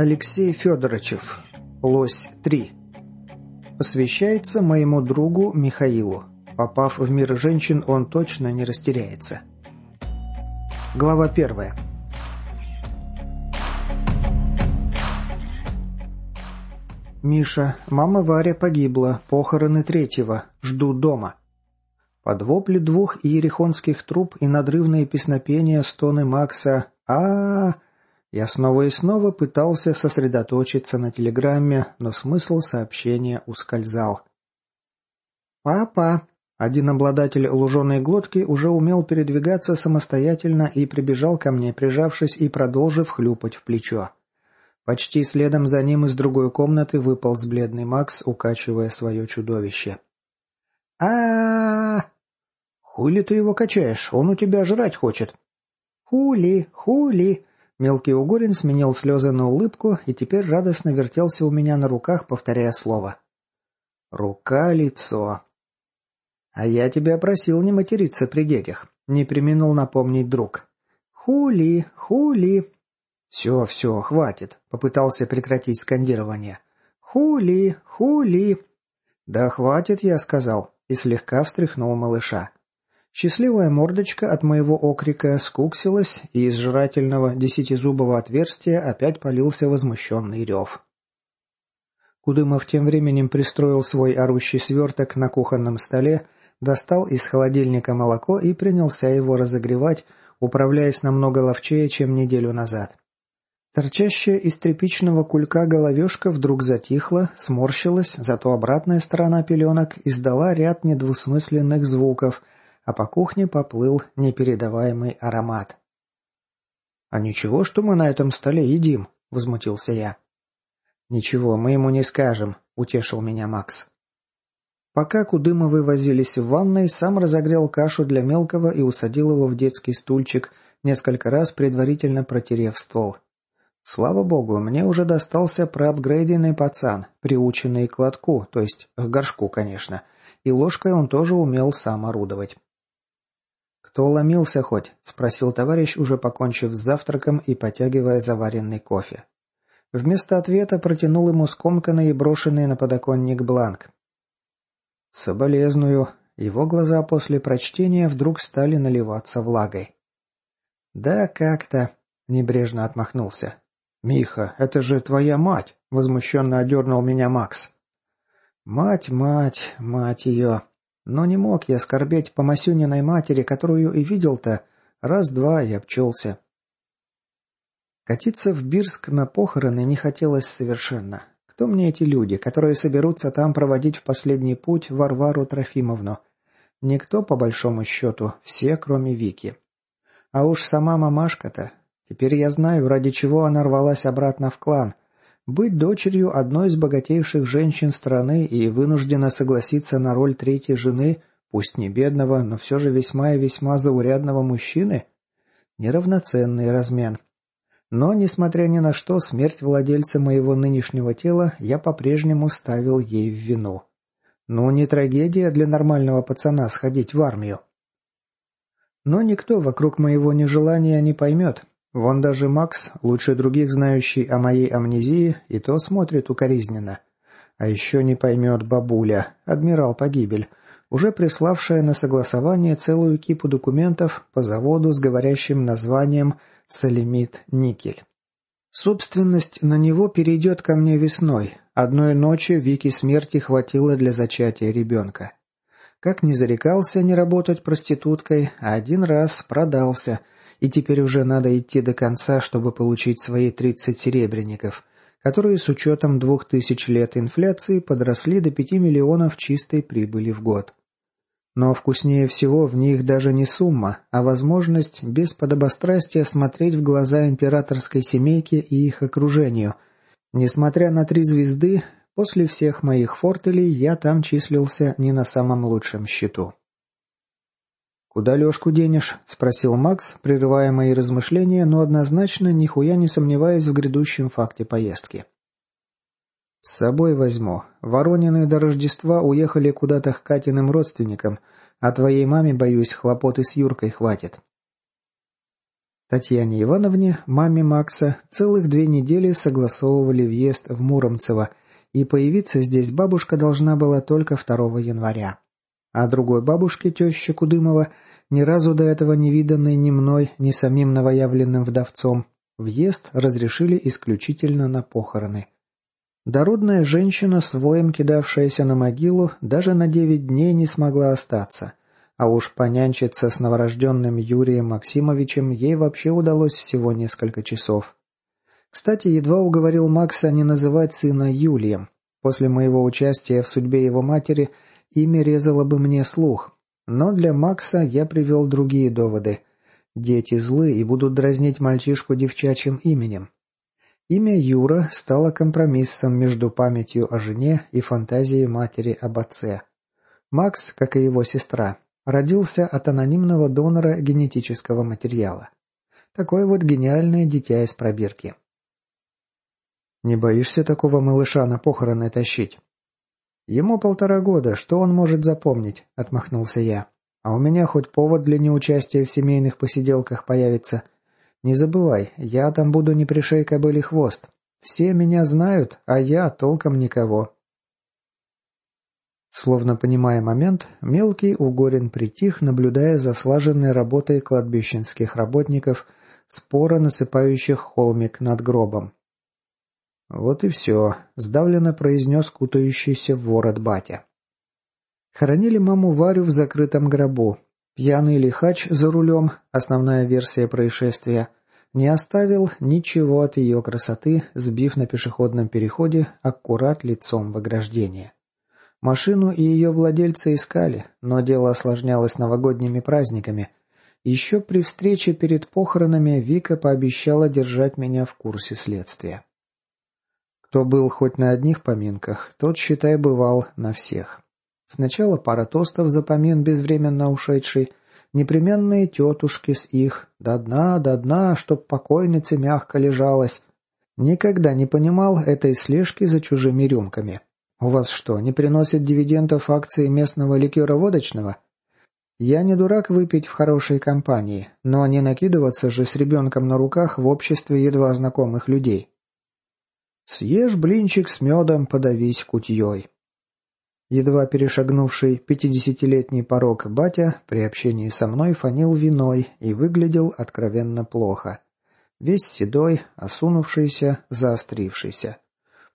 Алексей Федоровичев. Лось 3. Посвящается моему другу Михаилу. Попав в мир женщин, он точно не растеряется. Глава первая. Миша, мама Варя погибла, похороны третьего, жду дома. Под вопли двух иерихонских труб и надрывные песнопения стоны Макса а, -а, -а я снова и снова пытался сосредоточиться на телеграмме, но смысл сообщения ускользал. «Папа!» Один обладатель луженой глотки уже умел передвигаться самостоятельно и прибежал ко мне, прижавшись и продолжив хлюпать в плечо. Почти следом за ним из другой комнаты выполз бледный Макс, укачивая свое чудовище. а! Хули ты его качаешь? Он у тебя жрать хочет!» «Хули! Хули!» Мелкий угорин сменил слезы на улыбку и теперь радостно вертелся у меня на руках, повторяя слово. «Рука-лицо». «А я тебя просил не материться при детях», — не применил напомнить друг. «Хули, хули». «Все, все, хватит», — попытался прекратить скандирование. «Хули, хули». «Да хватит», — я сказал, и слегка встряхнул малыша. Счастливая мордочка от моего окрика скуксилась, и из жрательного десятизубого отверстия опять полился возмущенный рев. Кудымов тем временем пристроил свой орущий сверток на кухонном столе, достал из холодильника молоко и принялся его разогревать, управляясь намного ловчее, чем неделю назад. Торчащая из тряпичного кулька головешка вдруг затихла, сморщилась, зато обратная сторона пеленок издала ряд недвусмысленных звуков, а по кухне поплыл непередаваемый аромат. «А ничего, что мы на этом столе едим?» – возмутился я. «Ничего, мы ему не скажем», – утешил меня Макс. Пока Кудымовы возились в ванной, сам разогрел кашу для мелкого и усадил его в детский стульчик, несколько раз предварительно протерев ствол. Слава богу, мне уже достался проапгрейденный пацан, приученный к лотку, то есть к горшку, конечно, и ложкой он тоже умел сам орудовать. «Кто ломился хоть?» – спросил товарищ, уже покончив с завтраком и потягивая заваренный кофе. Вместо ответа протянул ему скомканный и брошенный на подоконник бланк. «Соболезную». Его глаза после прочтения вдруг стали наливаться влагой. «Да как-то», – небрежно отмахнулся. «Миха, это же твоя мать!» – возмущенно одернул меня Макс. «Мать, мать, мать ее!» Но не мог я скорбеть по Масюниной матери, которую и видел-то. Раз-два и обчелся. Катиться в Бирск на похороны не хотелось совершенно. Кто мне эти люди, которые соберутся там проводить в последний путь Варвару Трофимовну? Никто, по большому счету, все, кроме Вики. А уж сама мамашка-то. Теперь я знаю, ради чего она рвалась обратно в клан. Быть дочерью одной из богатейших женщин страны и вынуждена согласиться на роль третьей жены, пусть не бедного, но все же весьма и весьма заурядного мужчины? Неравноценный размен. Но, несмотря ни на что, смерть владельца моего нынешнего тела я по-прежнему ставил ей в вину. Ну, не трагедия для нормального пацана сходить в армию. Но никто вокруг моего нежелания не поймет, Вон даже Макс, лучше других знающий о моей амнезии, и то смотрит укоризненно. А еще не поймет бабуля, адмирал погибель, уже приславшая на согласование целую кипу документов по заводу с говорящим названием «Салимит Никель». Собственность на него перейдет ко мне весной. Одной ночи Вики смерти хватило для зачатия ребенка. Как не зарекался не работать проституткой, а один раз продался – и теперь уже надо идти до конца, чтобы получить свои 30 серебряников, которые с учетом двух тысяч лет инфляции подросли до 5 миллионов чистой прибыли в год. Но вкуснее всего в них даже не сумма, а возможность без подобострастия смотреть в глаза императорской семейке и их окружению. Несмотря на три звезды, после всех моих фортелей я там числился не на самом лучшем счету. «Куда Лешку денешь?» – спросил Макс, прерывая мои размышления, но однозначно нихуя не сомневаясь в грядущем факте поездки. «С собой возьму. Воронины до Рождества уехали куда-то к Катиным родственникам, а твоей маме, боюсь, хлопоты с Юркой хватит». Татьяне Ивановне, маме Макса, целых две недели согласовывали въезд в Муромцево, и появиться здесь бабушка должна была только 2 января. А другой бабушке, теще Кудымова, ни разу до этого не виданной ни мной, ни самим новоявленным вдовцом, въезд разрешили исключительно на похороны. Дородная женщина, с воем кидавшаяся на могилу, даже на девять дней не смогла остаться. А уж понянчиться с новорожденным Юрием Максимовичем ей вообще удалось всего несколько часов. Кстати, едва уговорил Макса не называть сына Юлием. После моего участия в судьбе его матери имя резало бы мне слух. Но для Макса я привел другие доводы. Дети злы и будут дразнить мальчишку девчачьим именем. Имя Юра стало компромиссом между памятью о жене и фантазией матери об отце. Макс, как и его сестра, Родился от анонимного донора генетического материала. Такое вот гениальное дитя из пробирки. «Не боишься такого малыша на похороны тащить?» «Ему полтора года, что он может запомнить?» – отмахнулся я. «А у меня хоть повод для неучастия в семейных посиделках появится. Не забывай, я там буду не пришей кобыли хвост. Все меня знают, а я толком никого. Словно понимая момент, мелкий Угорин притих, наблюдая за слаженной работой кладбищенских работников, споро насыпающих холмик над гробом. «Вот и все», — сдавленно произнес кутающийся в ворот батя. Хоронили маму Варю в закрытом гробу. Пьяный лихач за рулем, основная версия происшествия, не оставил ничего от ее красоты, сбив на пешеходном переходе аккурат лицом в ограждение. Машину и ее владельца искали, но дело осложнялось новогодними праздниками. Еще при встрече перед похоронами Вика пообещала держать меня в курсе следствия. Кто был хоть на одних поминках, тот, считай, бывал на всех. Сначала пара тостов за помин безвременно ушедший, непременные тетушки с их «до дна, до дна, чтоб покойница мягко лежалась». Никогда не понимал этой слежки за чужими рюмками. «У вас что, не приносят дивидендов акции местного ликера-водочного?» «Я не дурак выпить в хорошей компании, но не накидываться же с ребенком на руках в обществе едва знакомых людей». «Съешь блинчик с медом, подавись кутьей». Едва перешагнувший пятидесятилетний порог батя при общении со мной фанил виной и выглядел откровенно плохо. Весь седой, осунувшийся, заострившийся.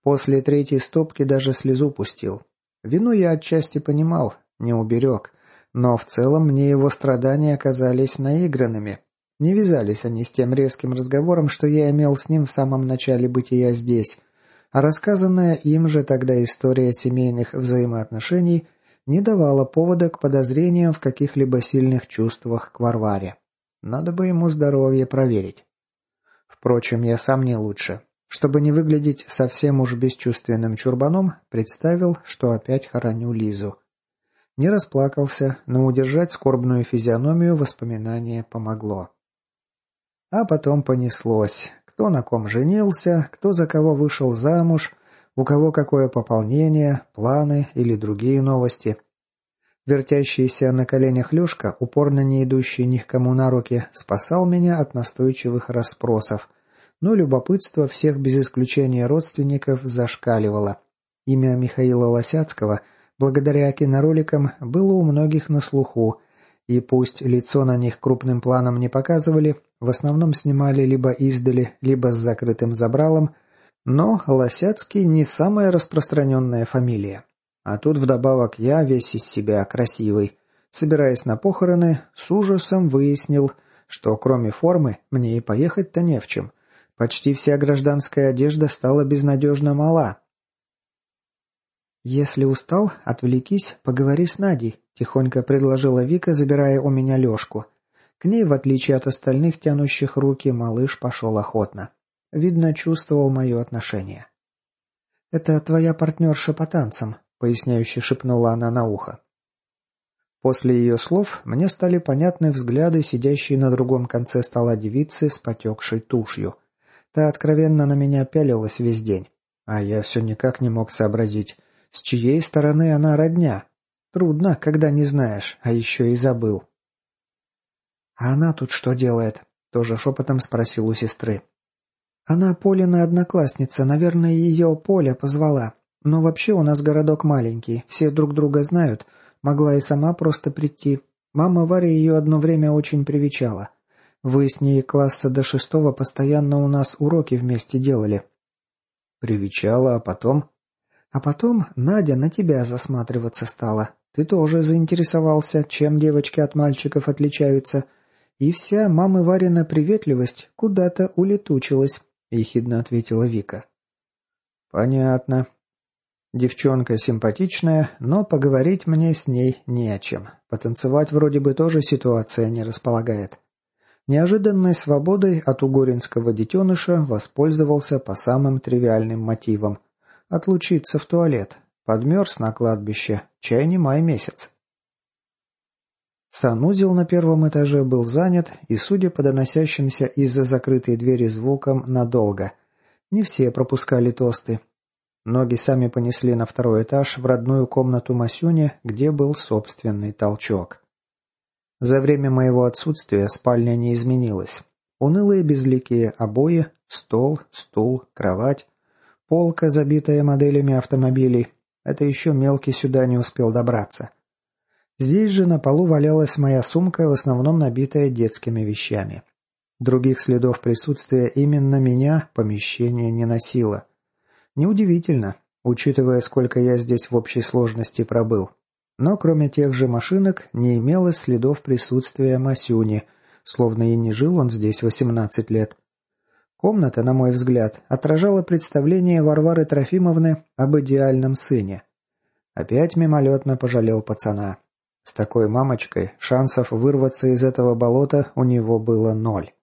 После третьей стопки даже слезу пустил. Вину я отчасти понимал, не уберег. Но в целом мне его страдания оказались наигранными. Не вязались они с тем резким разговором, что я имел с ним в самом начале бытия здесь. А рассказанная им же тогда история семейных взаимоотношений не давала повода к подозрениям в каких-либо сильных чувствах к Варваре. Надо бы ему здоровье проверить. Впрочем, я сам не лучше. Чтобы не выглядеть совсем уж бесчувственным чурбаном, представил, что опять хороню Лизу. Не расплакался, но удержать скорбную физиономию воспоминание помогло. А потом понеслось. Кто на ком женился, кто за кого вышел замуж, у кого какое пополнение, планы или другие новости. Вертящийся на коленях Лешка, упорно не идущий ни к кому на руки, спасал меня от настойчивых расспросов, но любопытство всех без исключения родственников зашкаливало. Имя Михаила Лосяцкого, благодаря кинороликам, было у многих на слуху, и пусть лицо на них крупным планом не показывали, в основном снимали либо издали, либо с закрытым забралом, но Лосяцкий не самая распространенная фамилия. А тут вдобавок я весь из себя красивый. Собираясь на похороны, с ужасом выяснил, что кроме формы мне и поехать-то не в чем. Почти вся гражданская одежда стала безнадежно мала. «Если устал, отвлекись, поговори с Надей», – тихонько предложила Вика, забирая у меня Лешку. К ней, в отличие от остальных тянущих руки, малыш пошел охотно. Видно, чувствовал мое отношение. «Это твоя партнерша по танцам», – поясняюще шепнула она на ухо. После ее слов мне стали понятны взгляды, сидящие на другом конце стола девицы с потекшей тушью – Та откровенно на меня пялилась весь день. А я все никак не мог сообразить, с чьей стороны она родня. Трудно, когда не знаешь, а еще и забыл. «А она тут что делает?» – тоже шепотом спросил у сестры. «Она Полина одноклассница, наверное, ее Поля позвала. Но вообще у нас городок маленький, все друг друга знают. Могла и сама просто прийти. Мама Варя ее одно время очень привечала. Вы с ней класса до шестого постоянно у нас уроки вместе делали». «Привечала, а потом?» «А потом Надя на тебя засматриваться стала. Ты тоже заинтересовался, чем девочки от мальчиков отличаются. И вся мамы Варина приветливость куда-то улетучилась», — ехидно ответила Вика. «Понятно. Девчонка симпатичная, но поговорить мне с ней не о чем. Потанцевать вроде бы тоже ситуация не располагает». Неожиданной свободой от угоринского детеныша воспользовался по самым тривиальным мотивам. Отлучиться в туалет, Подмерз на кладбище, чай не май месяц. Санузел на первом этаже был занят, и, судя по доносящимся из-за закрытой двери звукам, надолго. Не все пропускали тосты. Ноги сами понесли на второй этаж в родную комнату Масюни, где был собственный толчок. За время моего отсутствия спальня не изменилась. Унылые безликие обои, стол, стул, кровать, полка, забитая моделями автомобилей, это еще мелкий сюда не успел добраться. Здесь же на полу валялась моя сумка, в основном набитая детскими вещами. Других следов присутствия именно меня помещение не носило. Неудивительно, учитывая, сколько я здесь в общей сложности пробыл. Но кроме тех же машинок не имелось следов присутствия Масюни, словно и не жил он здесь 18 лет. Комната, на мой взгляд, отражала представление Варвары Трофимовны об идеальном сыне. Опять мимолетно пожалел пацана. С такой мамочкой шансов вырваться из этого болота у него было ноль.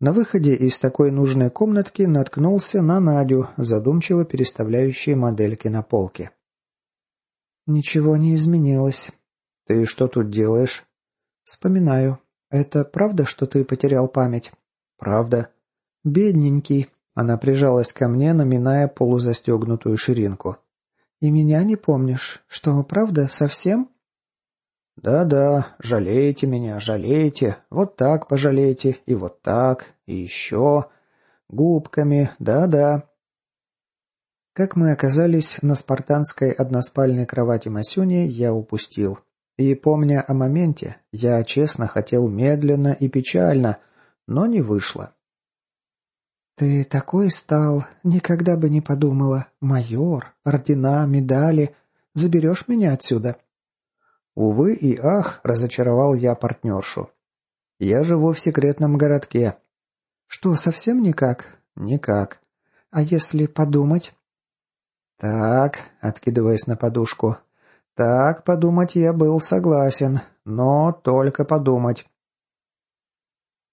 На выходе из такой нужной комнатки наткнулся на Надю, задумчиво переставляющую модельки на полке. «Ничего не изменилось». «Ты что тут делаешь?» «Вспоминаю. Это правда, что ты потерял память?» «Правда?» «Бедненький». Она прижалась ко мне, наминая полузастегнутую ширинку. «И меня не помнишь? Что, правда, совсем?» «Да-да, жалеете меня, жалеете. Вот так пожалеете, и вот так, и еще. Губками, да-да». Как мы оказались на спартанской односпальной кровати Масюни, я упустил. И, помня о моменте, я честно хотел медленно и печально, но не вышло. «Ты такой стал, никогда бы не подумала. Майор, ордена, медали. Заберешь меня отсюда?» Увы и ах, разочаровал я партнершу. «Я живу в секретном городке». «Что, совсем никак?» «Никак. А если подумать?» «Так», откидываясь на подушку. «Так, подумать я был согласен, но только подумать».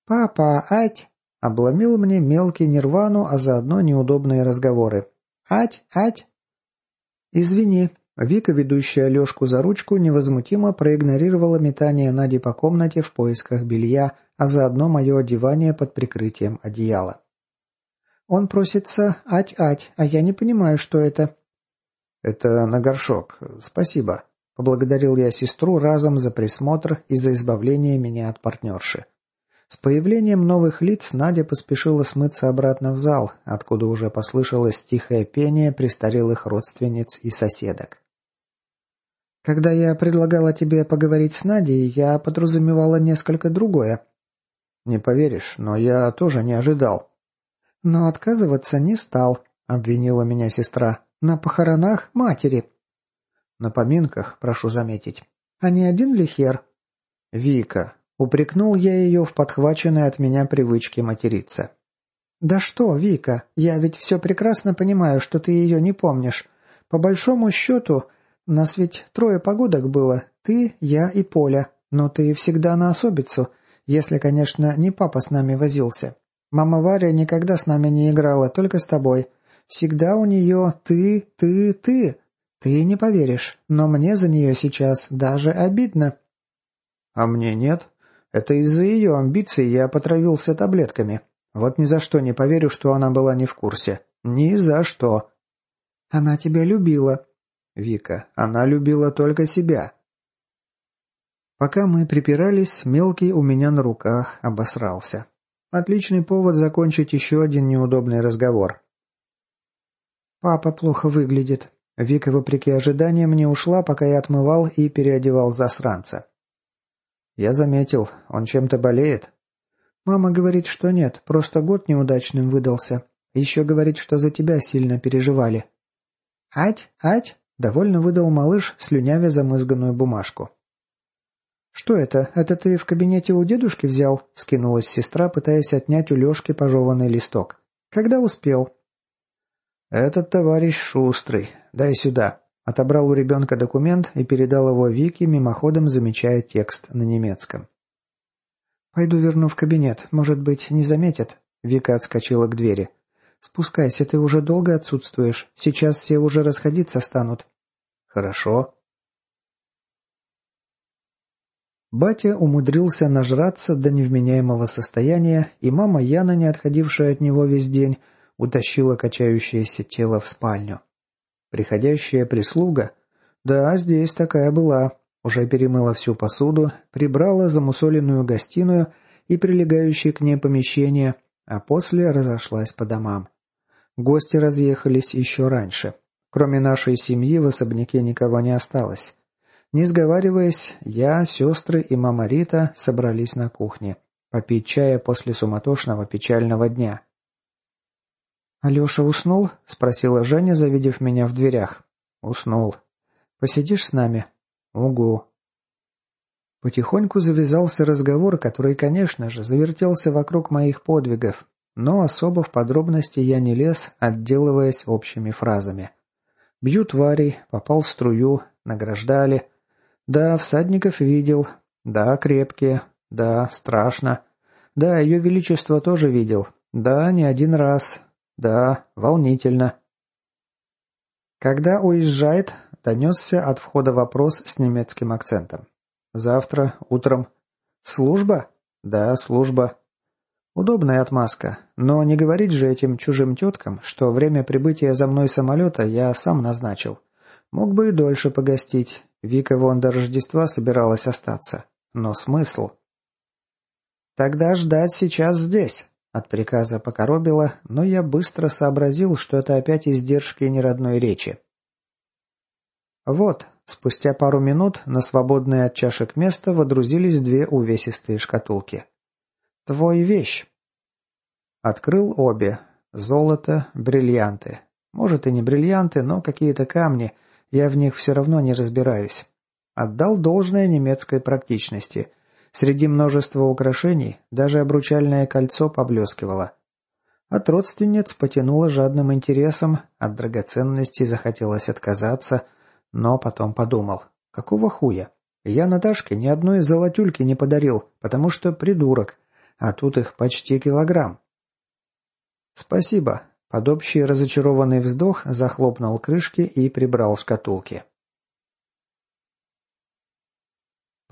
«Папа, ать!» Обломил мне мелкий нирвану, а заодно неудобные разговоры. «Ать, ать!» «Извини». Вика, ведущая Лешку за ручку, невозмутимо проигнорировала метание Нади по комнате в поисках белья, а заодно мое одевание под прикрытием одеяла. «Он просится ать-ать, а я не понимаю, что это». «Это на горшок. Спасибо», — поблагодарил я сестру разом за присмотр и за избавление меня от партнерши. С появлением новых лиц Надя поспешила смыться обратно в зал, откуда уже послышалось тихое пение престарелых родственниц и соседок. «Когда я предлагала тебе поговорить с Надей, я подразумевала несколько другое». «Не поверишь, но я тоже не ожидал». «Но отказываться не стал», — обвинила меня сестра. «На похоронах матери». «На поминках, прошу заметить». «А не один ли хер?» «Вика, Упрекнул я ее в подхваченной от меня привычке материться. «Да что, Вика, я ведь все прекрасно понимаю, что ты ее не помнишь. По большому счету, нас ведь трое погодок было, ты, я и Поля, но ты всегда на особицу, если, конечно, не папа с нами возился. Мама Варя никогда с нами не играла, только с тобой. Всегда у нее ты, ты, ты. Ты не поверишь, но мне за нее сейчас даже обидно». «А мне нет?» Это из-за ее амбиций я потравился таблетками. Вот ни за что не поверю, что она была не в курсе. «Ни за что». «Она тебя любила». «Вика, она любила только себя». Пока мы припирались, мелкий у меня на руках обосрался. Отличный повод закончить еще один неудобный разговор. «Папа плохо выглядит». Вика, вопреки ожиданиям, не ушла, пока я отмывал и переодевал засранца. «Я заметил, он чем-то болеет?» «Мама говорит, что нет, просто год неудачным выдался. Еще говорит, что за тебя сильно переживали». «Ать, ать!» – довольно выдал малыш, слюнявя замызганную бумажку. «Что это? Это ты в кабинете у дедушки взял?» – скинулась сестра, пытаясь отнять у Лешки пожеванный листок. «Когда успел?» «Этот товарищ шустрый. Дай сюда». Отобрал у ребенка документ и передал его Вике, мимоходом замечая текст на немецком. «Пойду верну в кабинет. Может быть, не заметят?» Вика отскочила к двери. «Спускайся, ты уже долго отсутствуешь. Сейчас все уже расходиться станут». «Хорошо». Батя умудрился нажраться до невменяемого состояния, и мама Яна, не отходившая от него весь день, утащила качающееся тело в спальню. Приходящая прислуга? Да, здесь такая была. Уже перемыла всю посуду, прибрала замусоленную гостиную и прилегающие к ней помещения, а после разошлась по домам. Гости разъехались еще раньше. Кроме нашей семьи в особняке никого не осталось. Не сговариваясь, я, сестры и мама Рита собрались на кухне. Попить чая после суматошного печального дня. «Алеша уснул?» – спросила Женя, завидев меня в дверях. «Уснул. Посидишь с нами?» «Угу». Потихоньку завязался разговор, который, конечно же, завертелся вокруг моих подвигов, но особо в подробности я не лез, отделываясь общими фразами. «Бью тварей, попал в струю, награждали», да, всадников видел. Да, крепкие. Да, страшно. Да, ее величество тоже видел. Да, не один раз. Да, волнительно. Когда уезжает, донесся от входа вопрос с немецким акцентом. Завтра, утром. Служба? Да, служба. Удобная отмазка, но не говорить же этим чужим теткам, что время прибытия за мной самолета я сам назначил. Мог бы и дольше погостить, Вика вон до Рождества собиралась остаться. Но смысл? «Тогда ждать сейчас здесь», — от приказа покоробило, но я быстро сообразил, что это опять издержки неродной речи. Вот, спустя пару минут на свободное от чашек место водрузились две увесистые шкатулки. «Твой вещь». Открыл обе. Золото, бриллианты. Может и не бриллианты, но какие-то камни, я в них все равно не разбираюсь. Отдал должное немецкой практичности. Среди множества украшений даже обручальное кольцо поблескивало. От родственниц потянуло жадным интересом, от драгоценностей захотелось отказаться, но потом подумал, какого хуя? Я Наташке ни одной золотюльки не подарил, потому что придурок, а тут их почти килограмм. «Спасибо», под общий разочарованный вздох захлопнул крышки и прибрал шкатулки.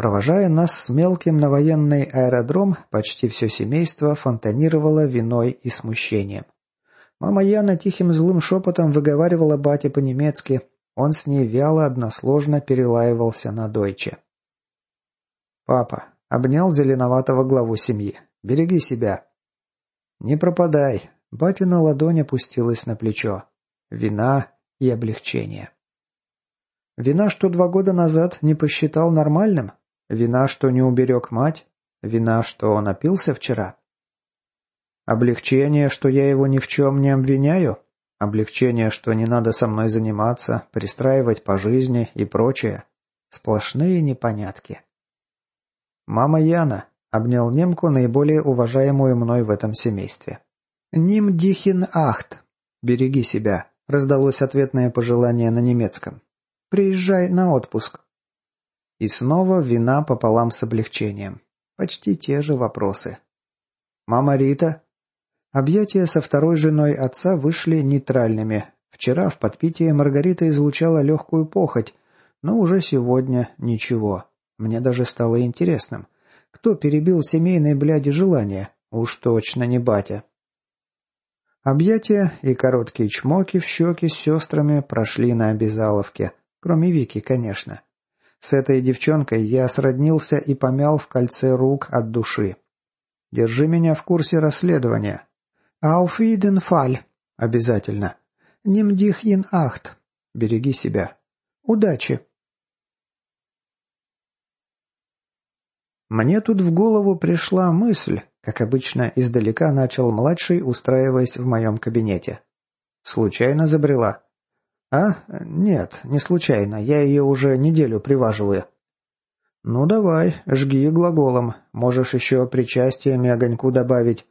Провожая нас с мелким на военный аэродром, почти все семейство фонтанировало виной и смущением. Мама Яна тихим злым шепотом выговаривала бате по-немецки, он с ней вяло односложно перелаивался на дойче. «Папа», — обнял зеленоватого главу семьи, — «береги себя». «Не пропадай», Батина ладонь опустилась на плечо. Вина и облегчение. Вина, что два года назад не посчитал нормальным? Вина, что не уберег мать? Вина, что он напился вчера? Облегчение, что я его ни в чем не обвиняю? Облегчение, что не надо со мной заниматься, пристраивать по жизни и прочее? Сплошные непонятки. «Мама Яна», — обнял немку, наиболее уважаемую мной в этом семействе. «Ним дихин ахт». «Береги себя», — раздалось ответное пожелание на немецком. «Приезжай на отпуск». И снова вина пополам с облегчением. Почти те же вопросы. «Мама Рита?» Объятия со второй женой отца вышли нейтральными. Вчера в подпитии Маргарита излучала легкую похоть, но уже сегодня ничего. Мне даже стало интересным. Кто перебил семейные бляди желания? Уж точно не батя. Объятия и короткие чмоки в щеки с сестрами прошли на обязаловке. Кроме Вики, конечно. С этой девчонкой я сроднился и помял в кольце рук от души. Держи меня в курсе расследования. Jeden Fall. Обязательно. Dich in Acht. Береги себя. Удачи. Мне тут в голову пришла мысль, как обычно, издалека начал младший, устраиваясь в моем кабинете. Случайно забрела. А? Нет, не случайно, я ее уже неделю приваживаю. Ну давай, жги глаголом, можешь еще причастиями огоньку добавить.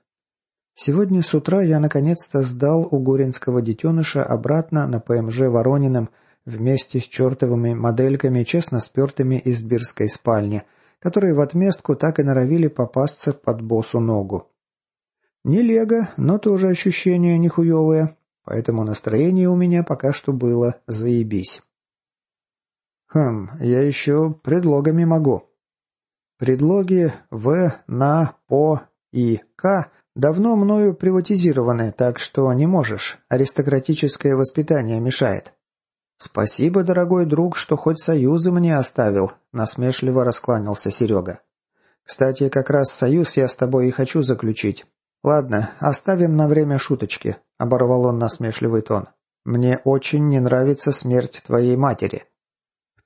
Сегодня с утра я наконец-то сдал у Горинского детеныша обратно на ПМЖ Ворониным вместе с чертовыми модельками, честно спертыми из бирской спальни – которые в отместку так и норовили попасться под боссу ногу. Не лего, но тоже ощущение нехуевое, поэтому настроение у меня пока что было заебись. Хм, я еще предлогами могу. Предлоги «в», «на», «по» и «к» давно мною приватизированы, так что не можешь, аристократическое воспитание мешает. «Спасибо, дорогой друг, что хоть союзы мне оставил», – насмешливо раскланялся Серега. «Кстати, как раз союз я с тобой и хочу заключить. Ладно, оставим на время шуточки», – оборвал он насмешливый тон. «Мне очень не нравится смерть твоей матери».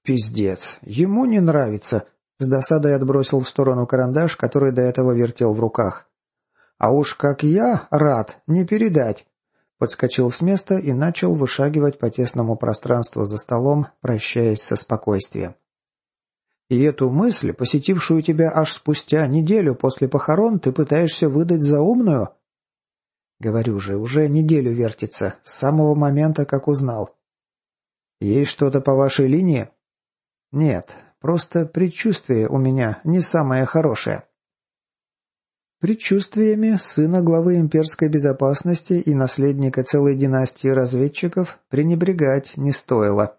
«Пиздец, ему не нравится», – с досадой отбросил в сторону карандаш, который до этого вертел в руках. «А уж как я рад, не передать. Подскочил с места и начал вышагивать по тесному пространству за столом, прощаясь со спокойствием. «И эту мысль, посетившую тебя аж спустя неделю после похорон, ты пытаешься выдать за умную?» «Говорю же, уже неделю вертится, с самого момента, как узнал». «Есть что-то по вашей линии?» «Нет, просто предчувствие у меня не самое хорошее». Предчувствиями сына главы имперской безопасности и наследника целой династии разведчиков пренебрегать не стоило.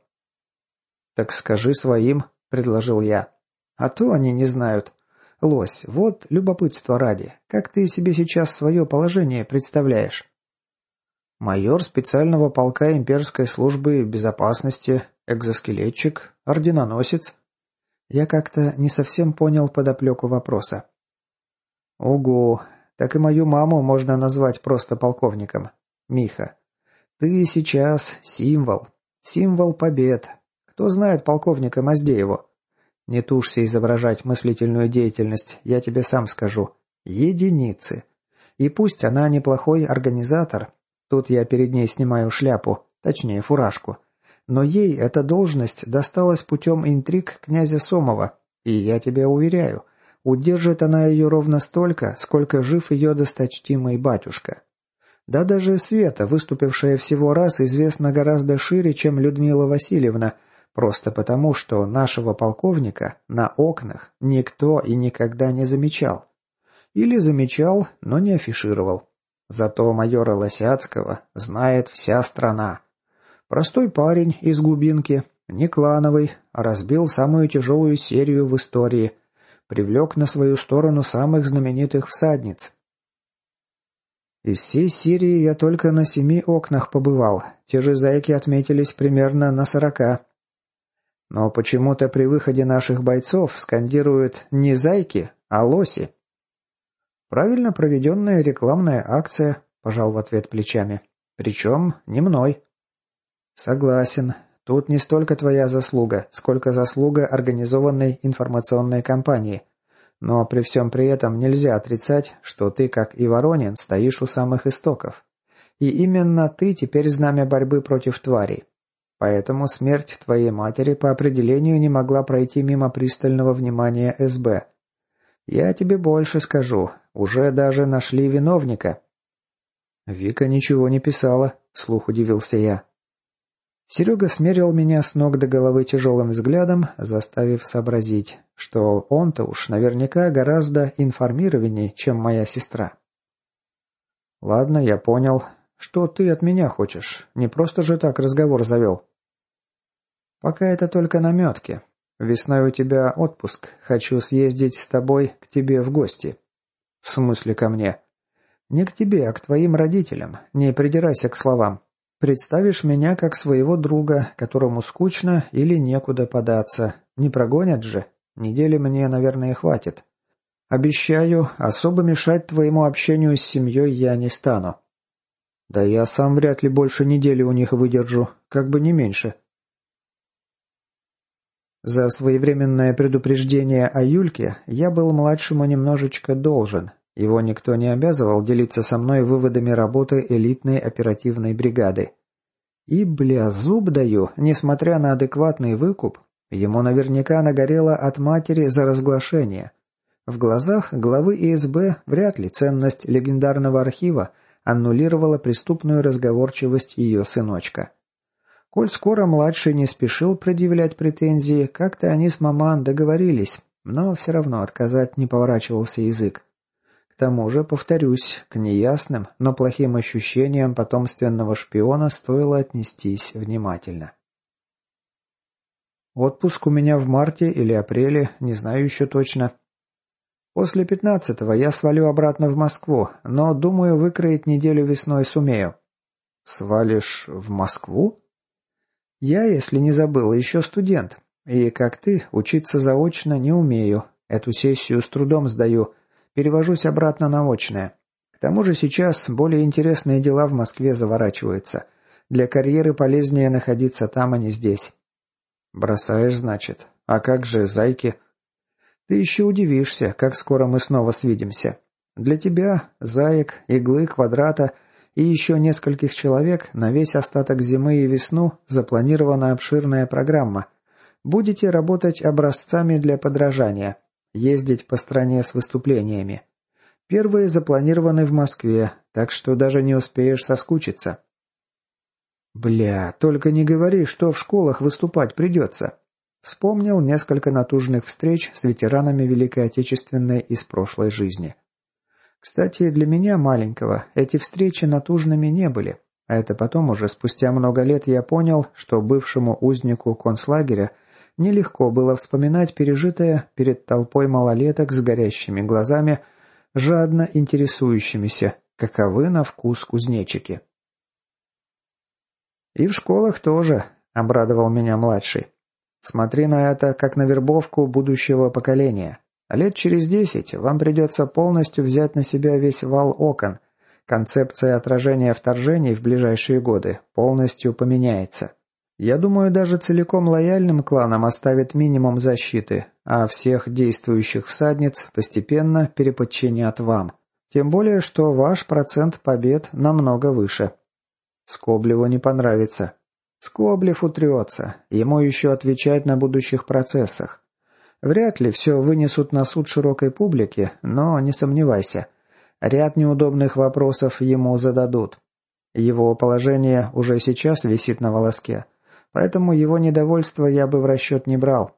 «Так скажи своим», — предложил я. «А то они не знают. Лось, вот любопытство ради. Как ты себе сейчас свое положение представляешь?» «Майор специального полка имперской службы безопасности, экзоскелетчик, орденоносец». Я как-то не совсем понял подоплеку вопроса. «Ого! Так и мою маму можно назвать просто полковником. Миха, ты сейчас символ. Символ побед. Кто знает полковника Моздееву? Не тушься изображать мыслительную деятельность, я тебе сам скажу. Единицы. И пусть она неплохой организатор, тут я перед ней снимаю шляпу, точнее фуражку, но ей эта должность досталась путем интриг князя Сомова, и я тебя уверяю – Удержит она ее ровно столько, сколько жив ее досточтимый батюшка. Да даже Света, выступившая всего раз, известна гораздо шире, чем Людмила Васильевна, просто потому, что нашего полковника на окнах никто и никогда не замечал. Или замечал, но не афишировал. Зато майора Лосяцкого знает вся страна. Простой парень из глубинки, не клановый, разбил самую тяжелую серию в истории – привлек на свою сторону самых знаменитых всадниц. Из всей Сирии я только на семи окнах побывал, те же зайки отметились примерно на сорока. Но почему-то при выходе наших бойцов скандируют не зайки, а лоси. Правильно проведенная рекламная акция, пожал в ответ плечами. Причем не мной. Согласен, Тут не столько твоя заслуга, сколько заслуга организованной информационной кампании. Но при всем при этом нельзя отрицать, что ты, как и Воронин, стоишь у самых истоков. И именно ты теперь знамя борьбы против тварей. Поэтому смерть твоей матери по определению не могла пройти мимо пристального внимания СБ. Я тебе больше скажу, уже даже нашли виновника. Вика ничего не писала, слух удивился я. Серега смерил меня с ног до головы тяжелым взглядом, заставив сообразить, что он-то уж наверняка гораздо информированнее, чем моя сестра. «Ладно, я понял. Что ты от меня хочешь? Не просто же так разговор завел». «Пока это только наметки. Весной у тебя отпуск. Хочу съездить с тобой к тебе в гости». «В смысле ко мне?» Не к тебе, а к твоим родителям. Не придирайся к словам. Представишь меня как своего друга, которому скучно или некуда податься. Не прогонят же? Недели мне, наверное, хватит. Обещаю, особо мешать твоему общению с семьей я не стану. Да я сам вряд ли больше недели у них выдержу, как бы не меньше. За своевременное предупреждение о Юльке я был младшему немножечко должен. Его никто не обязывал делиться со мной выводами работы элитной оперативной бригады. И, бля, зуб даю, несмотря на адекватный выкуп, ему наверняка нагорело от матери за разглашение. В глазах главы ИСБ вряд ли ценность легендарного архива аннулировала преступную разговорчивость ее сыночка. Коль скоро младший не спешил предъявлять претензии, как-то они с маман договорились, но все равно отказать не поворачивался язык. К тому же, повторюсь, к неясным, но плохим ощущениям потомственного шпиона стоило отнестись внимательно. Отпуск у меня в марте или апреле, не знаю еще точно. После пятнадцатого я свалю обратно в Москву, но, думаю, выкроить неделю весной сумею. Свалишь в Москву? Я, если не забыл, еще студент. И, как ты, учиться заочно не умею. Эту сессию с трудом сдаю. Перевожусь обратно на очное. К тому же сейчас более интересные дела в Москве заворачиваются. Для карьеры полезнее находиться там, а не здесь. Бросаешь, значит. А как же зайки? Ты еще удивишься, как скоро мы снова свидимся. Для тебя, заек, иглы, квадрата — и еще нескольких человек на весь остаток зимы и весну запланирована обширная программа. Будете работать образцами для подражания, ездить по стране с выступлениями. Первые запланированы в Москве, так что даже не успеешь соскучиться. Бля, только не говори, что в школах выступать придется. Вспомнил несколько натужных встреч с ветеранами Великой Отечественной из прошлой жизни. Кстати, для меня, маленького, эти встречи натужными не были. А это потом уже, спустя много лет, я понял, что бывшему узнику концлагеря нелегко было вспоминать пережитое перед толпой малолеток с горящими глазами, жадно интересующимися, каковы на вкус кузнечики. «И в школах тоже», — обрадовал меня младший. «Смотри на это, как на вербовку будущего поколения. Лет через десять вам придется полностью взять на себя весь вал окон. Концепция отражения вторжений в ближайшие годы полностью поменяется. Я думаю, даже целиком лояльным кланам оставит минимум защиты, а всех действующих всадниц постепенно переподчинят вам. Тем более, что ваш процент побед намного выше. Скоблеву не понравится. Скоблев утрется, ему еще отвечать на будущих процессах. Вряд ли все вынесут на суд широкой публике, но не сомневайся. Ряд неудобных вопросов ему зададут. Его положение уже сейчас висит на волоске, поэтому его недовольство я бы в расчет не брал.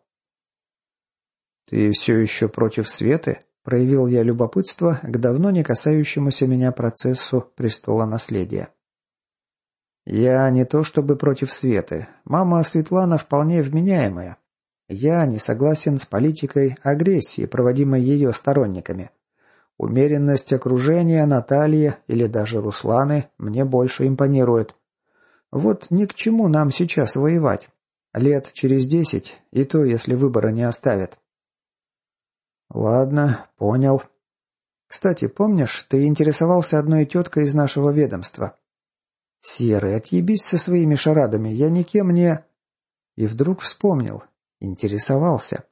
«Ты все еще против Светы?» – проявил я любопытство к давно не касающемуся меня процессу престола наследия. «Я не то чтобы против Светы. Мама Светлана вполне вменяемая, я не согласен с политикой агрессии, проводимой ее сторонниками. Умеренность окружения Натальи или даже Русланы мне больше импонирует. Вот ни к чему нам сейчас воевать. Лет через десять, и то, если выбора не оставят. Ладно, понял. Кстати, помнишь, ты интересовался одной теткой из нашего ведомства? Серый, отъебись со своими шарадами, я никем не... И вдруг вспомнил, Интересовался.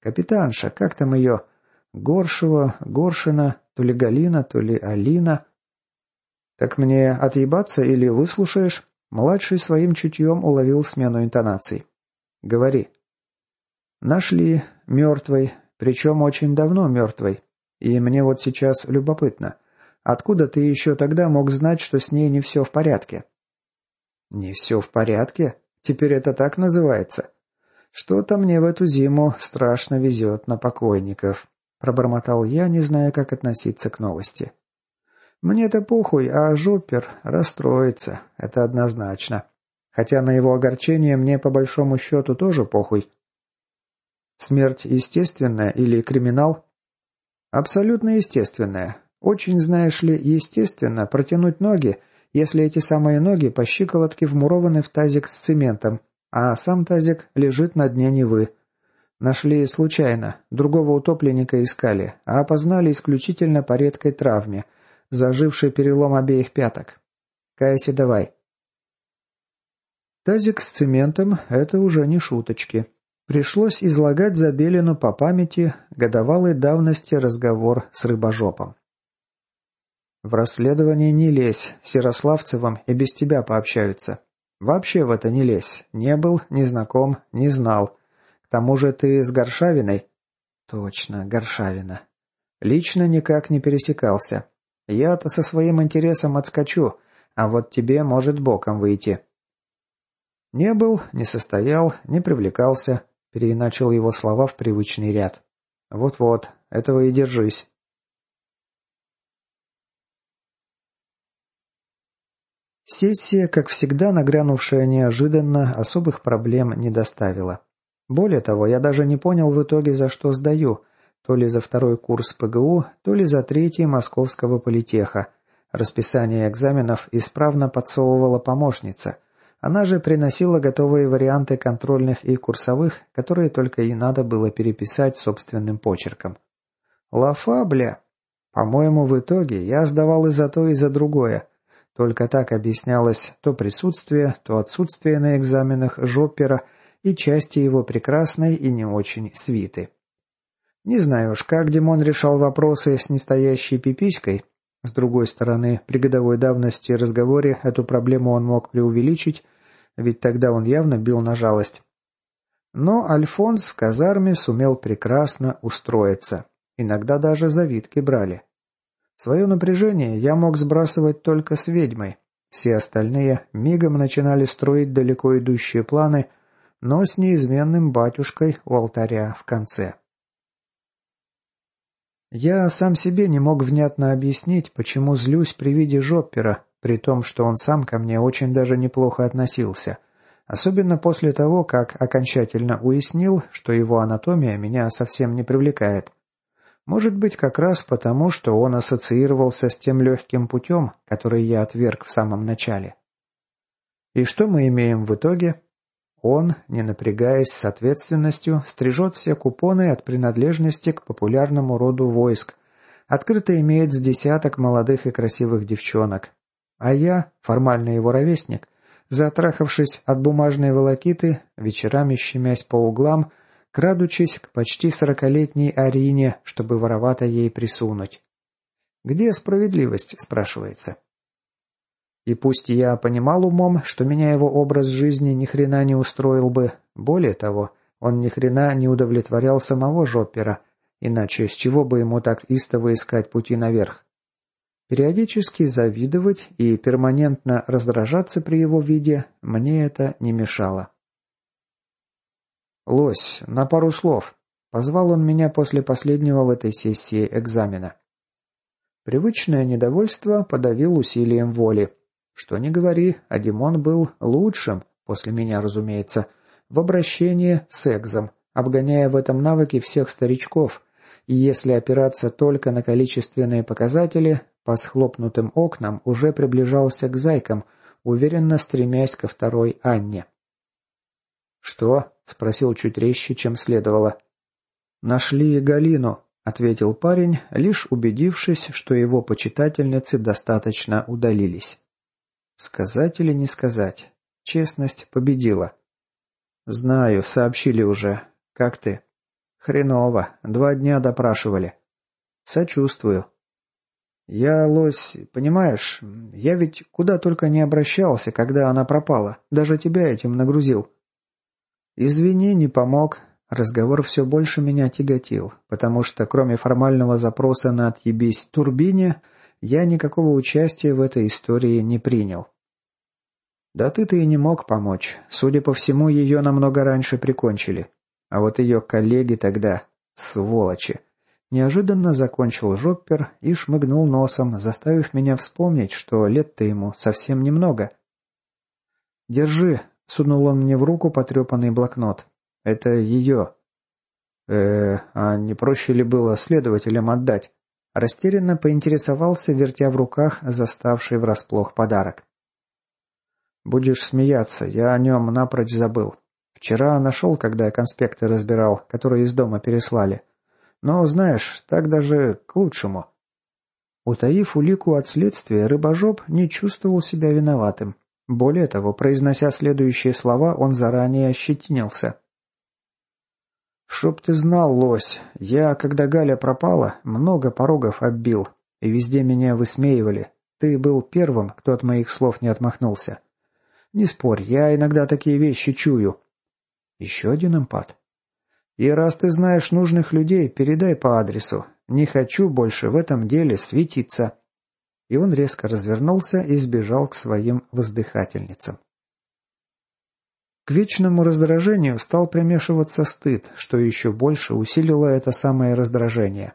Капитанша, как там ее? Горшева, Горшина, то ли Галина, то ли Алина. Так мне отъебаться или выслушаешь? Младший своим чутьем уловил смену интонаций. Говори. Нашли. Мертвой. Причем очень давно мертвой. И мне вот сейчас любопытно. Откуда ты еще тогда мог знать, что с ней не все в порядке? Не все в порядке? Теперь это так называется? «Что-то мне в эту зиму страшно везет на покойников», – пробормотал я, не зная, как относиться к новости. «Мне-то похуй, а Жоппер расстроится, это однозначно. Хотя на его огорчение мне по большому счету тоже похуй». «Смерть естественная или криминал?» «Абсолютно естественная. Очень, знаешь ли, естественно, протянуть ноги, если эти самые ноги по щиколотке вмурованы в тазик с цементом, а сам тазик лежит на дне Невы. Нашли случайно, другого утопленника искали, а опознали исключительно по редкой травме, заживший перелом обеих пяток. Кайси давай. Тазик с цементом – это уже не шуточки. Пришлось излагать Забелину по памяти годовалой давности разговор с рыбожопом. «В расследование не лезь, с Ярославцевым и без тебя пообщаются. Вообще в это не лезь. Не был, не знаком, не знал. К тому же ты с Горшавиной...» «Точно, Горшавина. Лично никак не пересекался. Я-то со своим интересом отскочу, а вот тебе может боком выйти». «Не был, не состоял, не привлекался», — переиначил его слова в привычный ряд. «Вот-вот, этого и держись». Сессия, как всегда нагрянувшая неожиданно, особых проблем не доставила. Более того, я даже не понял в итоге, за что сдаю, то ли за второй курс ПГУ, то ли за третий московского политеха. Расписание экзаменов исправно подсовывала помощница. Она же приносила готовые варианты контрольных и курсовых, которые только и надо было переписать собственным почерком. Лафа, бля! По-моему, в итоге я сдавал и за то, и за другое. Только так объяснялось то присутствие, то отсутствие на экзаменах Жоппера и части его прекрасной и не очень свиты. Не знаю уж, как Димон решал вопросы с нестоящей пиписькой. С другой стороны, при годовой давности разговоре эту проблему он мог преувеличить, ведь тогда он явно бил на жалость. Но Альфонс в казарме сумел прекрасно устроиться. Иногда даже завидки брали. Свое напряжение я мог сбрасывать только с ведьмой. Все остальные мигом начинали строить далеко идущие планы, но с неизменным батюшкой у алтаря в конце. Я сам себе не мог внятно объяснить, почему злюсь при виде Жоппера, при том, что он сам ко мне очень даже неплохо относился. Особенно после того, как окончательно уяснил, что его анатомия меня совсем не привлекает. Может быть, как раз потому, что он ассоциировался с тем легким путем, который я отверг в самом начале. И что мы имеем в итоге? Он, не напрягаясь с ответственностью, стрижет все купоны от принадлежности к популярному роду войск, открыто имеет с десяток молодых и красивых девчонок, а я, формальный его ровесник, затрахавшись от бумажной волокиты, вечерами щемясь по углам, крадучись к почти сорокалетней Арине, чтобы воровато ей присунуть. «Где справедливость?» – спрашивается. И пусть я понимал умом, что меня его образ жизни ни хрена не устроил бы, более того, он ни хрена не удовлетворял самого Жоппера, иначе с чего бы ему так истово искать пути наверх? Периодически завидовать и перманентно раздражаться при его виде мне это не мешало. «Лось, на пару слов», — позвал он меня после последнего в этой сессии экзамена. Привычное недовольство подавил усилием воли. Что ни говори, а Димон был лучшим, после меня, разумеется, в обращении с экзом, обгоняя в этом навыке всех старичков, и если опираться только на количественные показатели, по схлопнутым окнам уже приближался к зайкам, уверенно стремясь ко второй Анне. «Что?» — спросил чуть резче, чем следовало. «Нашли Галину», — ответил парень, лишь убедившись, что его почитательницы достаточно удалились. Сказать или не сказать? Честность победила. «Знаю, сообщили уже. Как ты?» «Хреново. Два дня допрашивали». «Сочувствую», «Я, лось, понимаешь, я ведь куда только не обращался, когда она пропала. Даже тебя этим нагрузил». «Извини, не помог. Разговор все больше меня тяготил, потому что кроме формального запроса на «отъебись турбине», я никакого участия в этой истории не принял». «Да ты-то и не мог помочь. Судя по всему, ее намного раньше прикончили. А вот ее коллеги тогда... Сволочи!» Неожиданно закончил Жоппер и шмыгнул носом, заставив меня вспомнить, что лет-то ему совсем немного. «Держи», — сунул он мне в руку потрепанный блокнот. «Это ее». «Э, а не проще ли было следователям отдать?» Растерянно поинтересовался, вертя в руках заставший врасплох подарок. «Будешь смеяться, я о нем напрочь забыл. Вчера нашел, когда конспекты разбирал, которые из дома переслали. Но, знаешь, так даже к лучшему». Утаив улику от следствия, рыбожоп не чувствовал себя виноватым. Более того, произнося следующие слова, он заранее ощетинился. «Чтоб ты знал, лось, я, когда Галя пропала, много порогов оббил, и везде меня высмеивали. Ты был первым, кто от моих слов не отмахнулся. Не спорь, я иногда такие вещи чую». «Еще один импат?» «И раз ты знаешь нужных людей, передай по адресу. Не хочу больше в этом деле светиться». И он резко развернулся и сбежал к своим воздыхательницам. К вечному раздражению стал примешиваться стыд, что еще больше усилило это самое раздражение.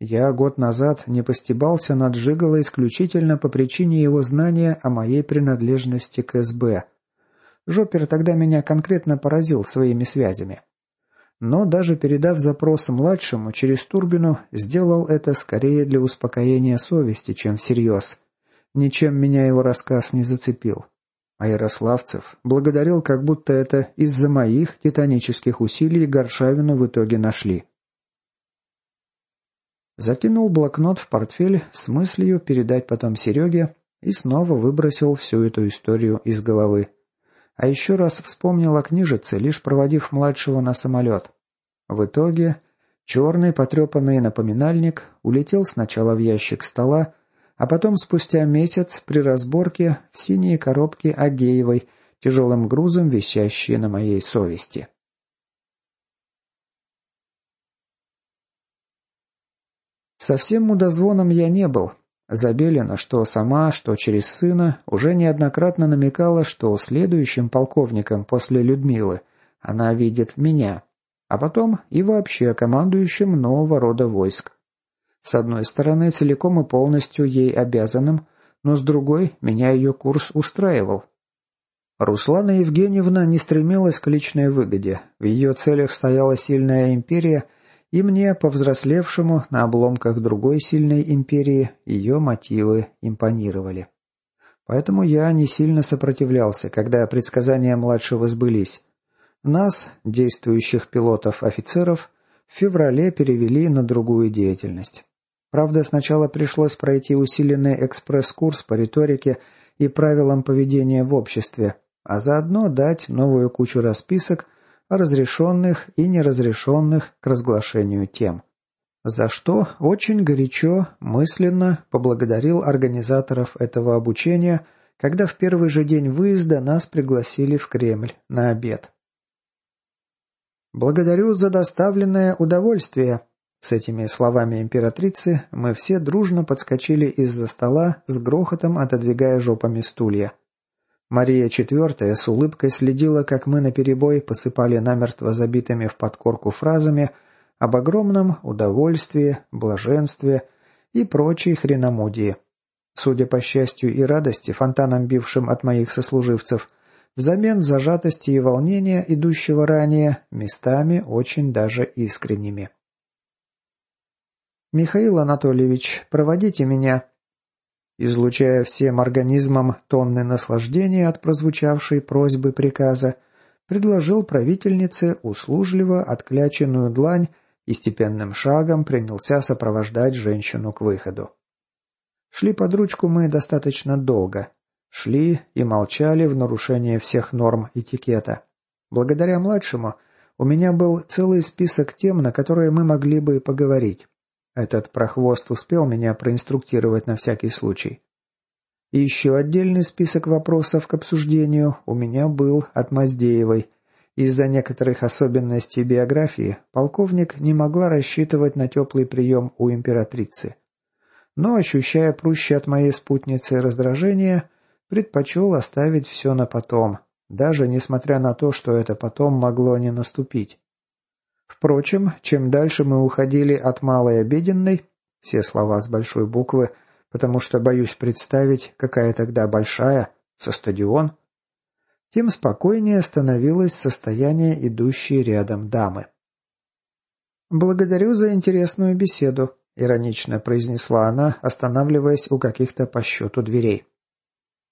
Я год назад не постебался над Жигало исключительно по причине его знания о моей принадлежности к СБ. Жопер тогда меня конкретно поразил своими связями. Но даже передав запрос младшему через Турбину, сделал это скорее для успокоения совести, чем всерьез. Ничем меня его рассказ не зацепил. А Ярославцев благодарил, как будто это из-за моих титанических усилий Горшавину в итоге нашли. Закинул блокнот в портфель с мыслью передать потом Сереге и снова выбросил всю эту историю из головы. А еще раз вспомнил о книжице, лишь проводив младшего на самолет. В итоге черный потрепанный напоминальник улетел сначала в ящик стола, а потом спустя месяц при разборке в синие коробки Агеевой, тяжелым грузом висящие на моей совести. Совсем мудозвоном я не был. Забелина, что сама, что через сына, уже неоднократно намекала, что следующим полковником после Людмилы она видит меня, а потом и вообще командующим нового рода войск. С одной стороны, целиком и полностью ей обязанным, но с другой, меня ее курс устраивал. Руслана Евгеньевна не стремилась к личной выгоде. В ее целях стояла сильная империя, и мне, повзрослевшему на обломках другой сильной империи, ее мотивы импонировали. Поэтому я не сильно сопротивлялся, когда предсказания младшего сбылись. Нас, действующих пилотов-офицеров, в феврале перевели на другую деятельность. Правда, сначала пришлось пройти усиленный экспресс-курс по риторике и правилам поведения в обществе, а заодно дать новую кучу расписок разрешенных и неразрешенных к разглашению тем. За что очень горячо, мысленно поблагодарил организаторов этого обучения, когда в первый же день выезда нас пригласили в Кремль на обед. «Благодарю за доставленное удовольствие», с этими словами императрицы мы все дружно подскочили из-за стола, с грохотом отодвигая жопами стулья. Мария Четвертая с улыбкой следила, как мы наперебой посыпали намертво забитыми в подкорку фразами об огромном удовольствии, блаженстве и прочей хреномудии. Судя по счастью и радости, фонтаном бившим от моих сослуживцев, взамен зажатости и волнения, идущего ранее, местами очень даже искренними. «Михаил Анатольевич, проводите меня!» Излучая всем организмом тонны наслаждения от прозвучавшей просьбы приказа, предложил правительнице услужливо откляченную длань и степенным шагом принялся сопровождать женщину к выходу. Шли под ручку мы достаточно долго. Шли и молчали в нарушение всех норм этикета. Благодаря младшему у меня был целый список тем, на которые мы могли бы поговорить. Этот прохвост успел меня проинструктировать на всякий случай. И еще отдельный список вопросов к обсуждению у меня был от Маздеевой. Из-за некоторых особенностей биографии полковник не могла рассчитывать на теплый прием у императрицы. Но, ощущая прущее от моей спутницы раздражение, предпочел оставить все на потом, даже несмотря на то, что это потом могло не наступить. Впрочем, чем дальше мы уходили от малой обеденной, все слова с большой буквы, потому что боюсь представить, какая тогда большая, со стадион, тем спокойнее становилось состояние идущей рядом дамы. «Благодарю за интересную беседу», – иронично произнесла она, останавливаясь у каких-то по счету дверей.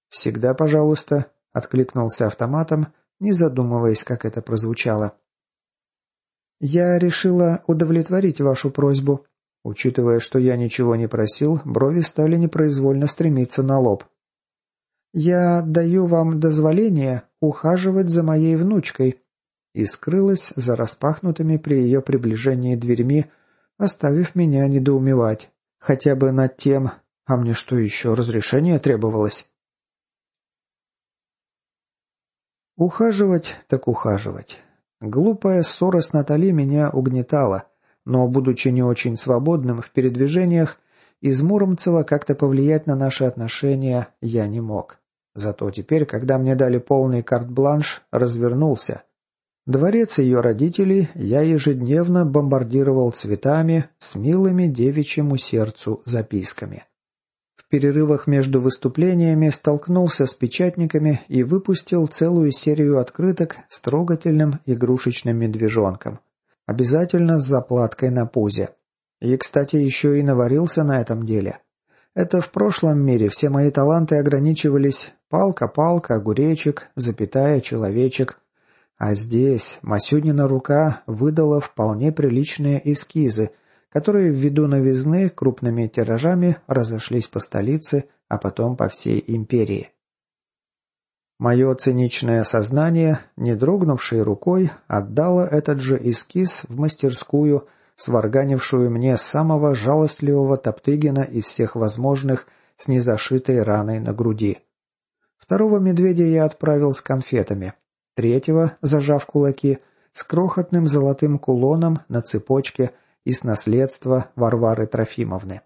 «Всегда, пожалуйста», – откликнулся автоматом, не задумываясь, как это прозвучало. «Я решила удовлетворить вашу просьбу». Учитывая, что я ничего не просил, брови стали непроизвольно стремиться на лоб. «Я даю вам дозволение ухаживать за моей внучкой», и скрылась за распахнутыми при ее приближении дверьми, оставив меня недоумевать. Хотя бы над тем, а мне что еще, разрешение требовалось? Ухаживать так ухаживать. Глупая ссора с Натали меня угнетала, но, будучи не очень свободным в передвижениях, из Муромцева как-то повлиять на наши отношения я не мог. Зато теперь, когда мне дали полный карт-бланш, развернулся. Дворец ее родителей я ежедневно бомбардировал цветами с милыми девичьему сердцу записками. Перерывах между выступлениями столкнулся с печатниками и выпустил целую серию открыток с трогательным игрушечным медвежонком. Обязательно с заплаткой на пузе. И, кстати, еще и наварился на этом деле. Это в прошлом мире все мои таланты ограничивались палка-палка, огуречек, запятая, человечек. А здесь Масюнина рука выдала вполне приличные эскизы, которые ввиду новизны крупными тиражами разошлись по столице, а потом по всей империи. Мое циничное сознание, не дрогнувшей рукой, отдало этот же эскиз в мастерскую, сварганившую мне самого жалостливого Топтыгина из всех возможных с незашитой раной на груди. Второго медведя я отправил с конфетами, третьего, зажав кулаки, с крохотным золотым кулоном на цепочке из наследства Варвары Трофимовны.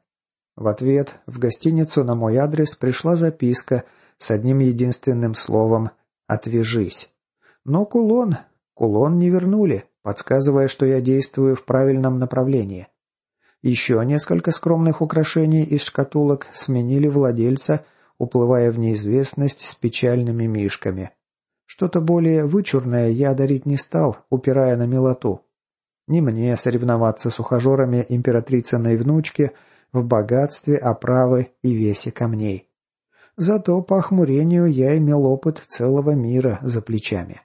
В ответ в гостиницу на мой адрес пришла записка – с одним единственным словом «отвяжись». Но кулон... Кулон не вернули, подсказывая, что я действую в правильном направлении. Еще несколько скромных украшений из шкатулок сменили владельца, уплывая в неизвестность с печальными мишками. Что-то более вычурное я дарить не стал, упирая на милоту. Не мне соревноваться с ухажерами императрицыной внучки в богатстве, оправы и весе камней. Зато по охмурению я имел опыт целого мира за плечами.